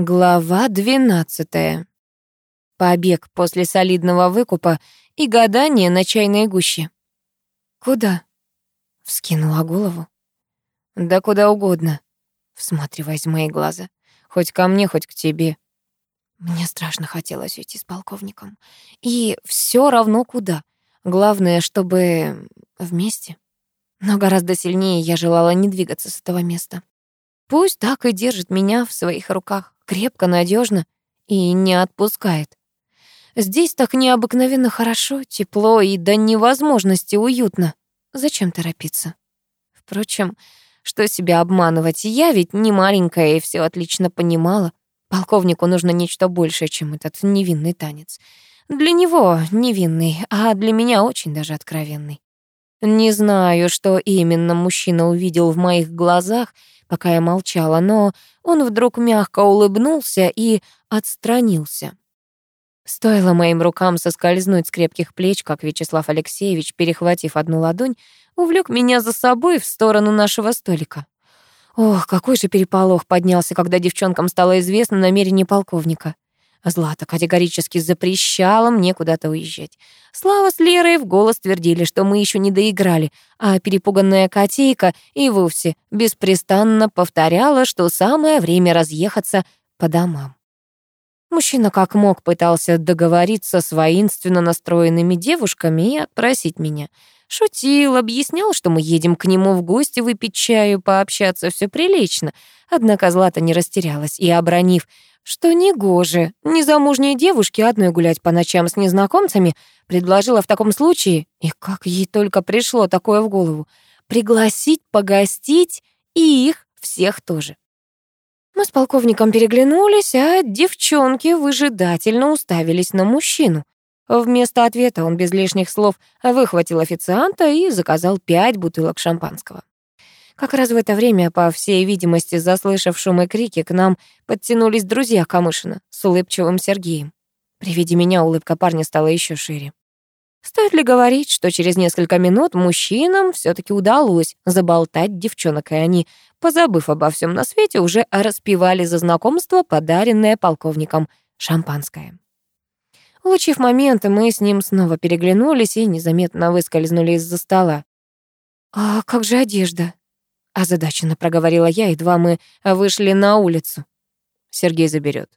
Глава двенадцатая. Побег после солидного выкупа и гадание на чайной гуще. «Куда?» — вскинула голову. «Да куда угодно», — всматриваясь в мои глаза. «Хоть ко мне, хоть к тебе». Мне страшно хотелось уйти с полковником. И все равно куда. Главное, чтобы вместе. Но гораздо сильнее я желала не двигаться с этого места. Пусть так и держит меня в своих руках крепко, надежно и не отпускает. Здесь так необыкновенно хорошо, тепло и до невозможности уютно. Зачем торопиться? Впрочем, что себя обманывать? Я ведь не маленькая и все отлично понимала. Полковнику нужно нечто большее, чем этот невинный танец. Для него невинный, а для меня очень даже откровенный. Не знаю, что именно мужчина увидел в моих глазах, пока я молчала, но он вдруг мягко улыбнулся и отстранился. Стоило моим рукам соскользнуть с крепких плеч, как Вячеслав Алексеевич, перехватив одну ладонь, увлек меня за собой в сторону нашего столика. Ох, какой же переполох поднялся, когда девчонкам стало известно намерение полковника. Злата категорически запрещала мне куда-то уезжать. Слава с Лерой в голос твердили, что мы еще не доиграли, а перепуганная котейка и вовсе беспрестанно повторяла, что самое время разъехаться по домам. Мужчина как мог пытался договориться с воинственно настроенными девушками и отпросить меня. Шутил, объяснял, что мы едем к нему в гости выпить чаю, пообщаться, все прилично. Однако Злата не растерялась и, обронив что негоже незамужней девушке одной гулять по ночам с незнакомцами, предложила в таком случае, и как ей только пришло такое в голову, пригласить погостить и их всех тоже. Мы с полковником переглянулись, а девчонки выжидательно уставились на мужчину. Вместо ответа он без лишних слов выхватил официанта и заказал пять бутылок шампанского. Как раз в это время, по всей видимости, заслышав шум и крики, к нам подтянулись друзья Камышина с улыбчивым Сергеем. При виде меня улыбка парня стала еще шире. Стоит ли говорить, что через несколько минут мужчинам все таки удалось заболтать девчонок, и они, позабыв обо всем на свете, уже распевали за знакомство, подаренное полковником шампанское. Улучив момент, мы с ним снова переглянулись и незаметно выскользнули из-за стола. «А как же одежда?» Озадаченно проговорила я, едва мы вышли на улицу. Сергей заберет.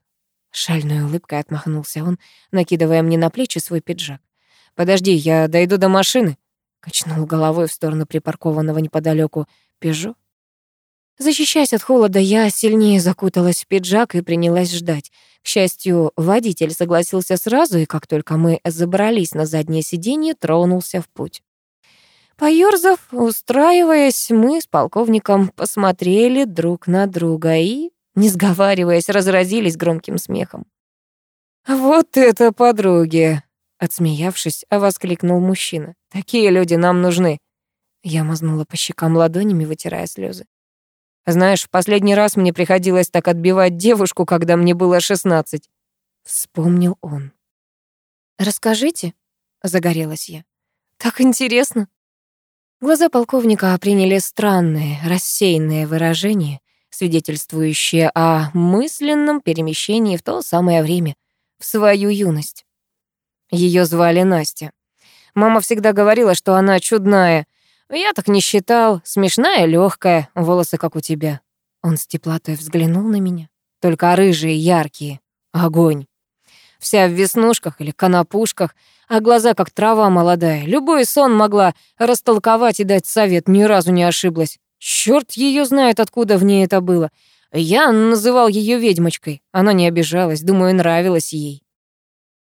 Шальной улыбкой отмахнулся он, накидывая мне на плечи свой пиджак. «Подожди, я дойду до машины», — качнул головой в сторону припаркованного неподалеку «Пежо». Защищаясь от холода, я сильнее закуталась в пиджак и принялась ждать. К счастью, водитель согласился сразу, и как только мы забрались на заднее сиденье, тронулся в путь. Поёрзав, устраиваясь, мы с полковником посмотрели друг на друга и, не сговариваясь, разразились громким смехом. «Вот это подруги!» — отсмеявшись, воскликнул мужчина. «Такие люди нам нужны!» Я мазнула по щекам ладонями, вытирая слезы. «Знаешь, в последний раз мне приходилось так отбивать девушку, когда мне было шестнадцать». Вспомнил он. «Расскажите», — загорелась я. «Так интересно». Глаза полковника приняли странное, рассеянное выражение, свидетельствующее о мысленном перемещении в то самое время, в свою юность. Ее звали Настя. Мама всегда говорила, что она чудная. Я так не считал, смешная, легкая, волосы как у тебя. Он с теплотой взглянул на меня. Только рыжие, яркие. Огонь. Вся в веснушках или конопушках, а глаза как трава молодая. Любой сон могла растолковать и дать совет, ни разу не ошиблась. Черт ее знает, откуда в ней это было. Я называл ее ведьмочкой. Она не обижалась, думаю, нравилась ей.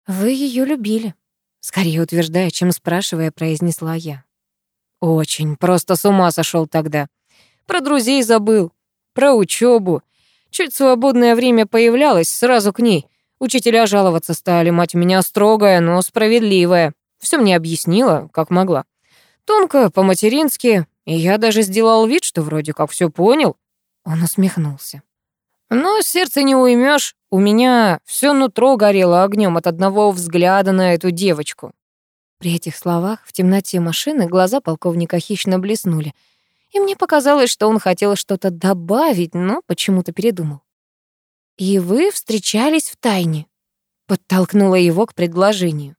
«Вы ее любили», — скорее утверждая, чем спрашивая, произнесла я. «Очень, просто с ума сошел тогда. Про друзей забыл, про учебу. Чуть свободное время появлялось, сразу к ней. Учителя жаловаться стали, мать у меня строгая, но справедливая. Все мне объяснила, как могла. Тонко, по-матерински, и я даже сделал вид, что вроде как все понял. Он усмехнулся. Но сердце не уймешь. У меня все нутро горело огнем от одного взгляда на эту девочку. При этих словах в темноте машины глаза полковника хищно блеснули, и мне показалось, что он хотел что-то добавить, но почему-то передумал. И вы встречались в тайне. Подтолкнула его к предложению.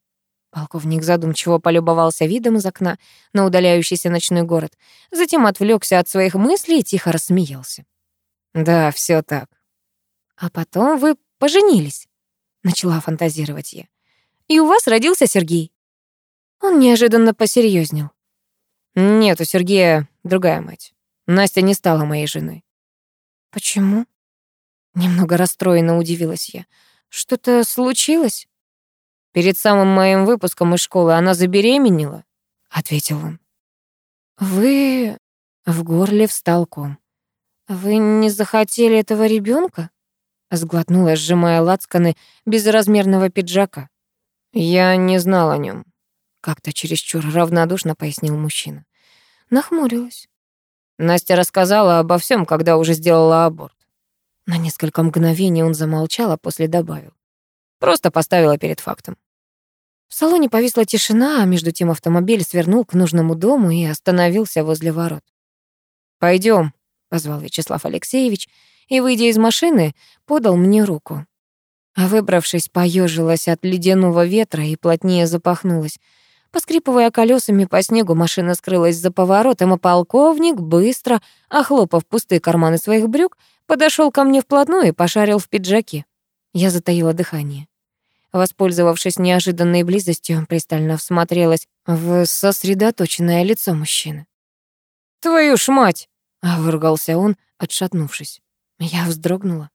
Полковник задумчиво полюбовался видом из окна на удаляющийся ночной город, затем отвлекся от своих мыслей и тихо рассмеялся. «Да, все так». «А потом вы поженились», — начала фантазировать я. «И у вас родился Сергей». Он неожиданно посерьезнел. «Нет, у Сергея другая мать. Настя не стала моей женой». «Почему?» Немного расстроенно удивилась я. «Что-то случилось?» Перед самым моим выпуском из школы она забеременела, ответил он. Вы в горле встал ком. Вы не захотели этого ребенка? сглотнула, сжимая лацканы безразмерного пиджака. Я не знал о нем, как-то чересчур равнодушно пояснил мужчина. Нахмурилась. Настя рассказала обо всем, когда уже сделала аборт. На несколько мгновений он замолчал, а после добавил. Просто поставила перед фактом. В салоне повисла тишина, а между тем автомобиль свернул к нужному дому и остановился возле ворот. Пойдем, позвал Вячеслав Алексеевич и, выйдя из машины, подал мне руку. А выбравшись, поежилась от ледяного ветра и плотнее запахнулась. Поскрипывая колесами по снегу, машина скрылась за поворотом, а полковник, быстро, охлопав пустые карманы своих брюк, подошел ко мне вплотную и пошарил в пиджаке. Я затаила дыхание. Воспользовавшись неожиданной близостью, пристально всмотрелась в сосредоточенное лицо мужчины. «Твою ж мать!» — выругался он, отшатнувшись. Я вздрогнула.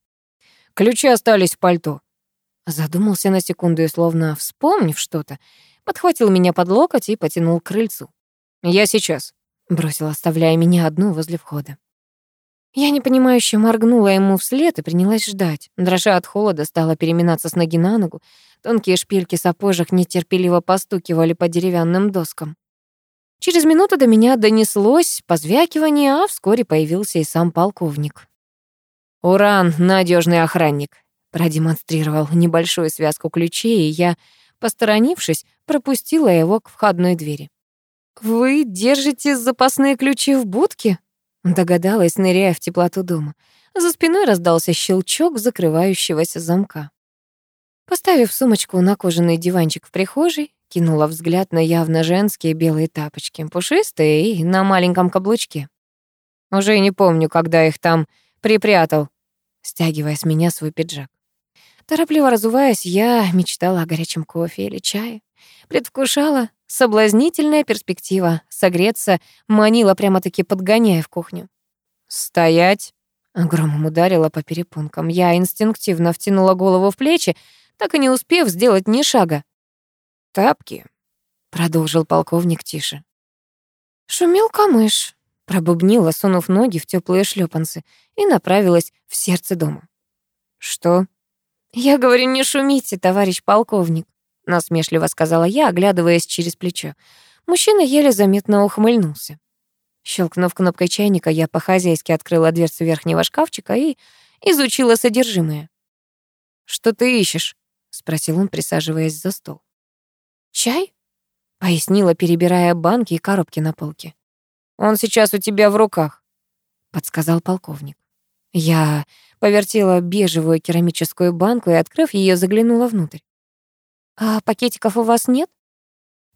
«Ключи остались в пальто». Задумался на секунду и, словно вспомнив что-то, подхватил меня под локоть и потянул к крыльцу. «Я сейчас», — бросил, оставляя меня одну возле входа. Я непонимающе моргнула ему вслед и принялась ждать. Дрожа от холода, стала переминаться с ноги на ногу. Тонкие шпильки сапожек нетерпеливо постукивали по деревянным доскам. Через минуту до меня донеслось позвякивание, а вскоре появился и сам полковник. «Уран, надежный охранник», — продемонстрировал небольшую связку ключей, и я, посторонившись, пропустила его к входной двери. «Вы держите запасные ключи в будке?» Догадалась, ныряя в теплоту дома. За спиной раздался щелчок закрывающегося замка. Поставив сумочку на кожаный диванчик в прихожей, кинула взгляд на явно женские белые тапочки, пушистые и на маленьком каблучке. Уже не помню, когда их там припрятал, стягивая с меня свой пиджак. Торопливо разуваясь, я мечтала о горячем кофе или чае. Предвкушала соблазнительная перспектива. Согреться манила прямо-таки подгоняя в кухню. «Стоять!» — громом ударила по перепонкам. Я инстинктивно втянула голову в плечи, так и не успев сделать ни шага. «Тапки!» — продолжил полковник тише. «Шумел камыш», — пробубнила, сунув ноги в теплые шлепанцы, и направилась в сердце дома. «Что?» «Я говорю, не шумите, товарищ полковник», — насмешливо сказала я, оглядываясь через плечо. Мужчина еле заметно ухмыльнулся. Щелкнув кнопкой чайника, я по-хозяйски открыла дверцу верхнего шкафчика и изучила содержимое. «Что ты ищешь?» — спросил он, присаживаясь за стол. «Чай?» — пояснила, перебирая банки и коробки на полке. «Он сейчас у тебя в руках», — подсказал полковник. Я повертела бежевую керамическую банку и, открыв ее, заглянула внутрь. «А пакетиков у вас нет?»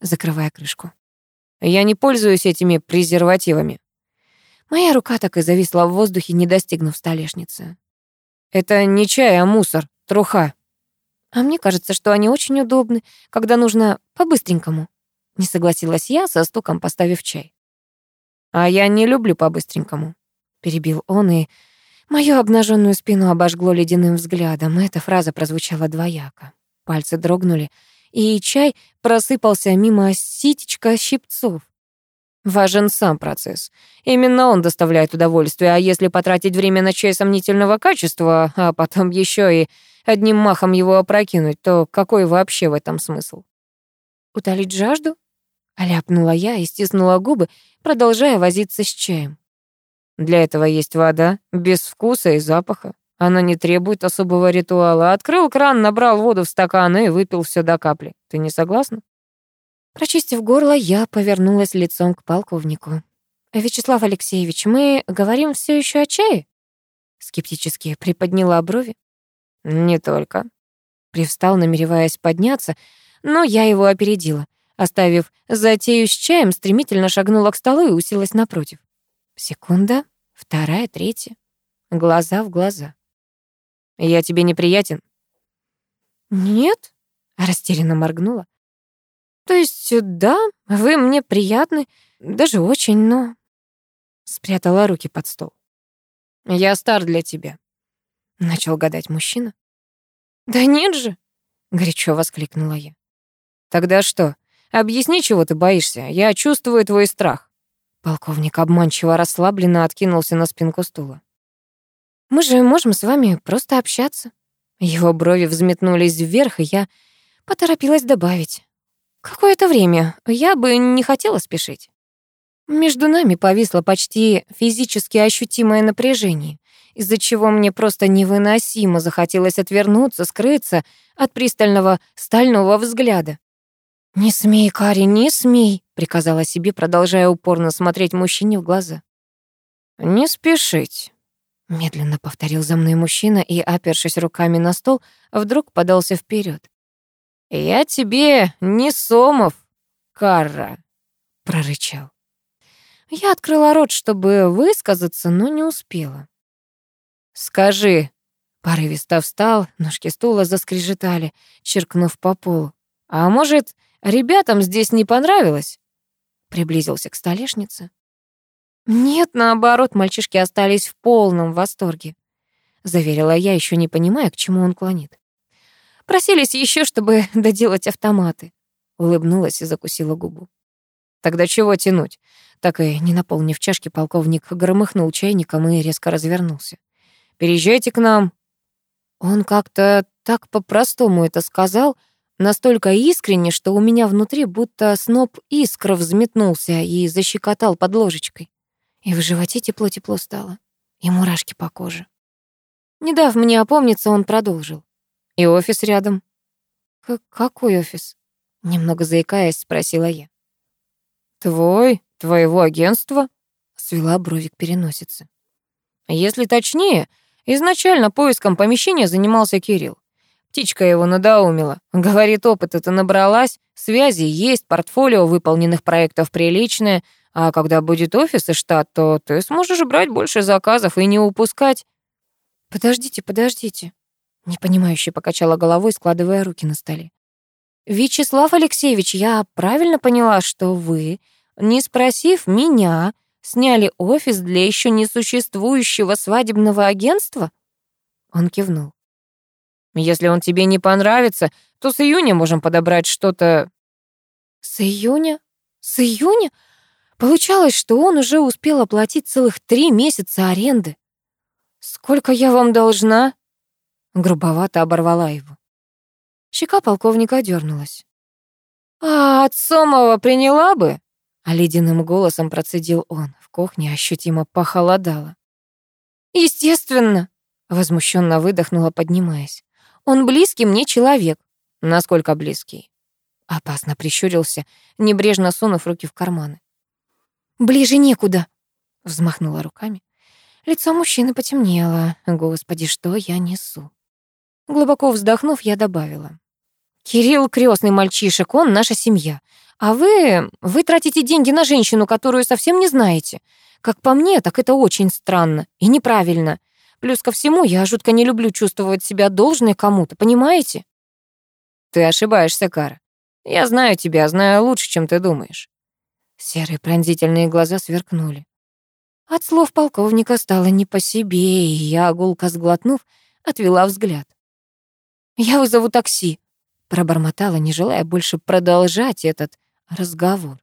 Закрывая крышку. «Я не пользуюсь этими презервативами». Моя рука так и зависла в воздухе, не достигнув столешницы. «Это не чай, а мусор, труха». «А мне кажется, что они очень удобны, когда нужно по-быстренькому». Не согласилась я, со стуком поставив чай. «А я не люблю по-быстренькому», — перебил он и Мою обнаженную спину обожгло ледяным взглядом. Эта фраза прозвучала двояко. Пальцы дрогнули, и чай просыпался мимо ситечка щипцов. Важен сам процесс. Именно он доставляет удовольствие, а если потратить время на чай сомнительного качества, а потом еще и одним махом его опрокинуть, то какой вообще в этом смысл? «Утолить жажду?» — ляпнула я и стиснула губы, продолжая возиться с чаем. Для этого есть вода, без вкуса и запаха. Она не требует особого ритуала. Открыл кран, набрал воду в стакан и выпил все до капли. Ты не согласна? Прочистив горло, я повернулась лицом к полковнику. «Вячеслав Алексеевич, мы говорим все еще о чае?» Скептически приподняла брови. Не только. Привстал, намереваясь подняться, но я его опередила. Оставив затею с чаем, стремительно шагнула к столу и уселась напротив. Секунда, вторая, третья. Глаза в глаза. «Я тебе неприятен?» «Нет», — растерянно моргнула. «То есть, да, вы мне приятны, даже очень, но...» Спрятала руки под стол. «Я стар для тебя», — начал гадать мужчина. «Да нет же!» — горячо воскликнула я. «Тогда что? Объясни, чего ты боишься. Я чувствую твой страх». Полковник обманчиво расслабленно откинулся на спинку стула. «Мы же можем с вами просто общаться». Его брови взметнулись вверх, и я поторопилась добавить. «Какое-то время. Я бы не хотела спешить». Между нами повисло почти физически ощутимое напряжение, из-за чего мне просто невыносимо захотелось отвернуться, скрыться от пристального стального взгляда. «Не смей, Кари, не смей», — приказала себе, продолжая упорно смотреть мужчине в глаза. «Не спешить», — медленно повторил за мной мужчина и, опершись руками на стол, вдруг подался вперед. «Я тебе не Сомов, Карра», — прорычал. Я открыла рот, чтобы высказаться, но не успела. «Скажи», — порывисто встал, ножки стула заскрежетали, черкнув по полу. «А может, Ребятам здесь не понравилось?» Приблизился к столешнице. «Нет, наоборот, мальчишки остались в полном восторге», заверила я, еще не понимая, к чему он клонит. «Просились еще, чтобы доделать автоматы», улыбнулась и закусила губу. «Тогда чего тянуть?» Так и не наполнив чашки, полковник громыхнул чайником и резко развернулся. «Переезжайте к нам». Он как-то так по-простому это сказал, Настолько искренне, что у меня внутри будто сноп искр взметнулся и защекотал под ложечкой. И в животе тепло-тепло стало, и мурашки по коже. Не дав мне опомниться, он продолжил. «И офис рядом». К «Какой офис?» Немного заикаясь, спросила я. «Твой? Твоего агентства?» Свела бровик переносицы. «Если точнее, изначально поиском помещения занимался Кирилл. Птичка его надоумила. Говорит, опыта-то набралась, связи есть, портфолио выполненных проектов приличное, а когда будет офис и штат, то ты сможешь брать больше заказов и не упускать. Подождите, подождите. Непонимающе покачала головой, складывая руки на столе. Вячеслав Алексеевич, я правильно поняла, что вы, не спросив меня, сняли офис для еще не существующего свадебного агентства? Он кивнул. Если он тебе не понравится, то с июня можем подобрать что-то...» «С июня? С июня?» Получалось, что он уже успел оплатить целых три месяца аренды. «Сколько я вам должна?» Грубовато оборвала его. Щека полковника дернулась. «А от Сомова приняла бы?» А ледяным голосом процедил он. В кухне ощутимо похолодало. «Естественно!» Возмущенно выдохнула, поднимаясь. Он близкий мне человек. Насколько близкий? Опасно прищурился, небрежно сунув руки в карманы. «Ближе некуда», — взмахнула руками. Лицо мужчины потемнело. Господи, что я несу? Глубоко вздохнув, я добавила. «Кирилл — крестный мальчишек, он наша семья. А вы... вы тратите деньги на женщину, которую совсем не знаете. Как по мне, так это очень странно и неправильно. Плюс ко всему, я жутко не люблю чувствовать себя должной кому-то, понимаете? Ты ошибаешься, Кара. Я знаю тебя, знаю лучше, чем ты думаешь. Серые пронзительные глаза сверкнули. От слов полковника стало не по себе, и я, гулко сглотнув, отвела взгляд. «Я вызову такси», — пробормотала, не желая больше продолжать этот разговор.